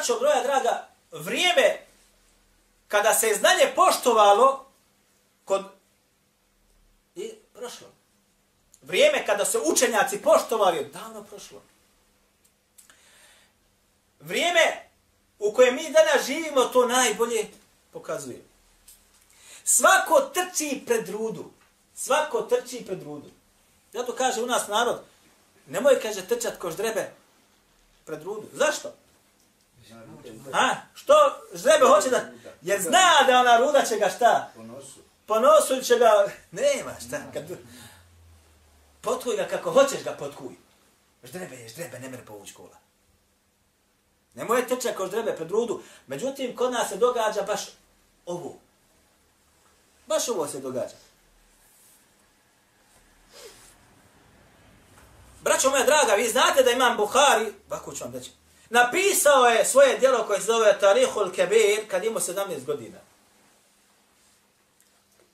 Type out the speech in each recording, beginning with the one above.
braćo, broja draga, vrijeme kada se znanje poštovalo kod i prošlo. Vrijeme kada se učenjaci poštovali je davno prošlo. Vrijeme u kojem mi danas živimo to najbolje pokazuje. Svako trči pred rudu. Svako trči pred rudu. Zato kaže u nas narod, nemoj, kaže, trčat ko ždrebe pred rudu. Zašto? A, što žrebe hoće da... Jer zna da ona ruda će ga šta? Ponosu će ga... Nema šta. Kad... Potkuj ga kako hoćeš ga potkuj. Ždrebe je ždrebe, ne mere povući kola. Nemoj trčati ko ždrebe pred rudu. Međutim, kod nas se događa baš ovo. Baš ovo se događa. Braćo moja draga, vi znate da imam Buhari, ovako ću vam reći, napisao je svoje djelo koje se zove Tarihul Kebir kad imao 17 godina.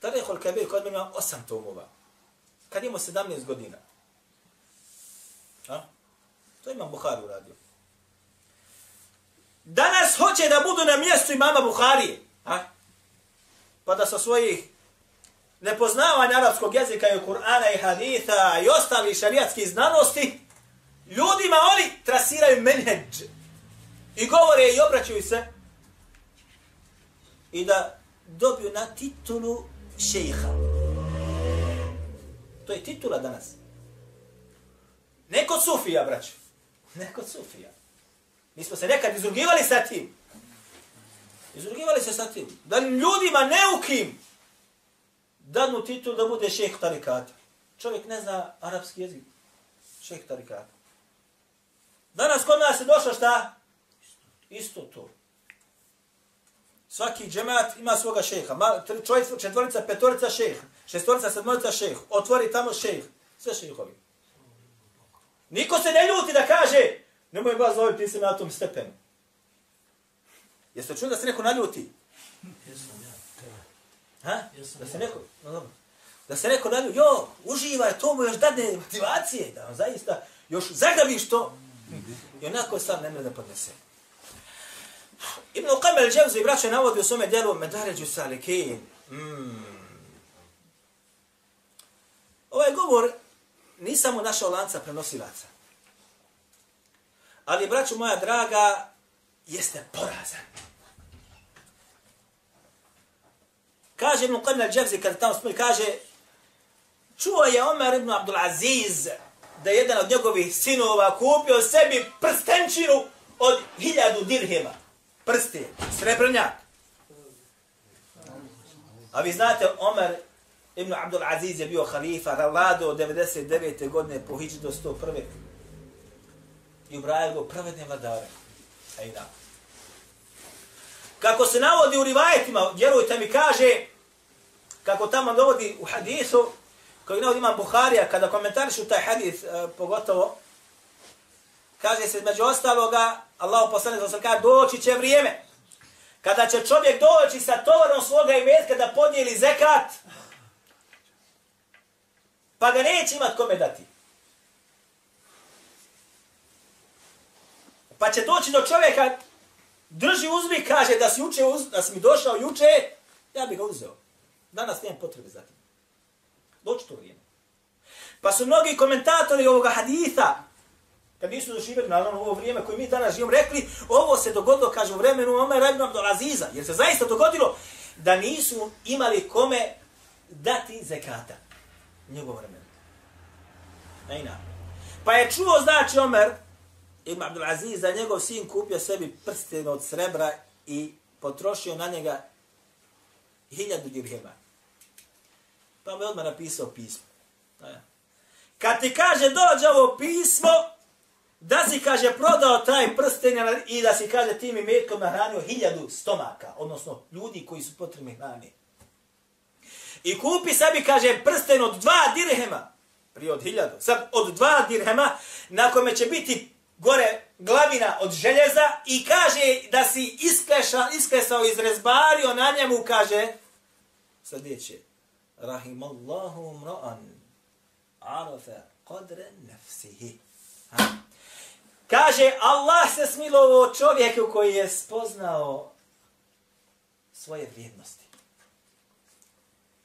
Tarihul Kebir kod ima 8 tomova. Kad imao 17 godina. A? To imam Buhari uradio. Danas hoće da budu na mjestu imama Buharije. A? Pa da sa svojih nepoznavanja arapskog jezika i Kur'ana i haditha i ostali šarijatski znanosti, ljudima oni trasiraju menheđ i govore i obraćaju se i da dobiju na titulu šejiha. To je titula danas. Neko sufija, braću. Neko sufija. Mi smo se nekad izrugivali sa tim. Izrugivali se sa tim. Da ljudima neukim dadnu titul da bude šeh tarikata. Čovjek ne zna arapski jezik. Šeh tarikata. Danas kod nas je došlo šta? Isto to. Svaki džemat ima svoga šeha. Čovjek, četvorica, petorica šeha. Šestorica, sedmorica šeha. Otvori tamo šeha. Sve šehovi. Niko se ne ljuti da kaže nemoj vas zoviti, ti si na tom stepenu. Jeste čuli da se neko naljuti? Ha? Da se neko, no, dobro. Da se neko nalju, jo, uživaj, to mu još dadne motivacije, da on zaista još zagaviš to. I onako sam ne da podnese. Ibn Qamel Dževzi, braće, navodi u svome djelu Medaređu Salikin. Mm. Ovaj govor nisam u našao lanca prenosilaca. Ali, braću moja draga, jeste porazan. Kaže Ibn Qanna al-Džavzi, kada tamo spomeni, kaže, čuo je Omer ibn Abdul Aziz da je jedan od njegovih sinova kupio sebi prstenčinu od hiljadu dirhima. Prsti, srebrnjak. A vi znate, Omer ibn Abdul Aziz je bio halifa, vladao od 99. godine po hiđu do 101. I ubrajao go pravedne vladare. Ej da. Kako se navodi u rivajetima, vjerujte mi, kaže, kako tamo dovodi u hadisu, koji navodi imam Buharija, kada komentarišu taj hadis, e, pogotovo, kaže se među ostaloga, Allah poslane za kaže, doći će vrijeme, kada će čovjek doći sa tovarom svoga imetka da podijeli zekat, pa ga neće imat kome dati. Pa će doći do čovjeka, drži uzmi, kaže da si, uče, da si mi došao juče, ja bih ga uzeo. Danas nemam potrebe za tim. Doći to vrijeme. Pa su mnogi komentatori ovoga haditha, kad nisu doživjeli, naravno, ovo vrijeme koje mi danas živimo, rekli, ovo se dogodilo, kaže, u vremenu Omer ibn Abdul Aziza, jer se zaista dogodilo da nisu imali kome dati zekata. Njegov vremenu. Najna. Pa je čuo, znači, Omer, Ibn Abdulaziz, da njegov sin kupio sebi prsten od srebra i potrošio na njega hiljadu dirhema. Pa mu je odmah napisao pismo. Kad ti kaže dođe ovo pismo, da si, kaže, prodao taj prsten i da si, kaže, tim imetkom nahranio hiljadu stomaka, odnosno ljudi koji su potrebni hrani. I kupi sebi, kaže, prsten od dva dirhema, prije od hiljadu, sad od dva dirhema, na kome će biti gore glavina od željeza i kaže da si iskleša, isklesao, izrezbario na njemu, kaže sljedeće. Rahimallahu mra'an arafa qadra nafsihi. Kaže, Allah se smilovao čovjeku koji je spoznao svoje vrijednosti.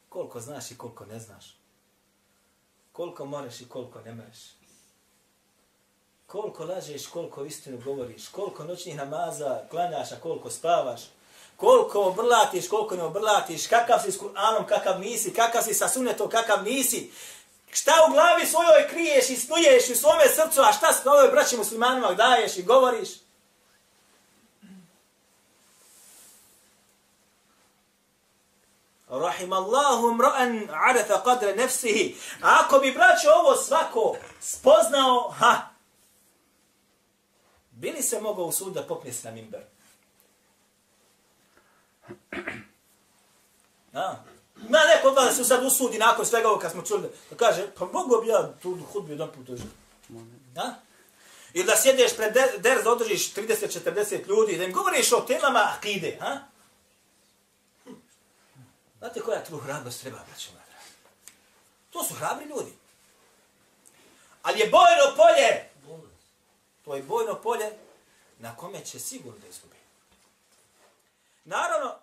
Koliko znaš i koliko ne znaš. Koliko moraš i koliko ne moreš. Koliko lažeš, koliko istinu govoriš. Koliko noćnih namaza klanjaš, a koliko spavaš. Koliko obrlatiš, koliko ne obrlatiš. Kakav si s Kur'anom, kakav nisi. Kakav si sa sunetom, kakav nisi. Šta u glavi svojoj kriješ i snuješ u svome srcu, a šta s ovoj braći muslimanima daješ i govoriš? Rahim Allahu mra'an arafa qadra nefsihi. Ako bi braćo ovo svako spoznao, ha. Bili se mogao u sud da popne na minber. Da. Ma su se sad usudi nakon svega ovo kad smo čuli da kaže, pa mogu bi ja tu hudbu jedan put dožiti. Da? Ili da sjedeš pred der, da održiš 30-40 ljudi, da im govoriš o temama akide, ha? Znate koja tu hrabrost treba, braćo madra? To su hrabri ljudi. Ali je bojno polje. To je bojno polje na kome će sigurno da izgubi. Naravno,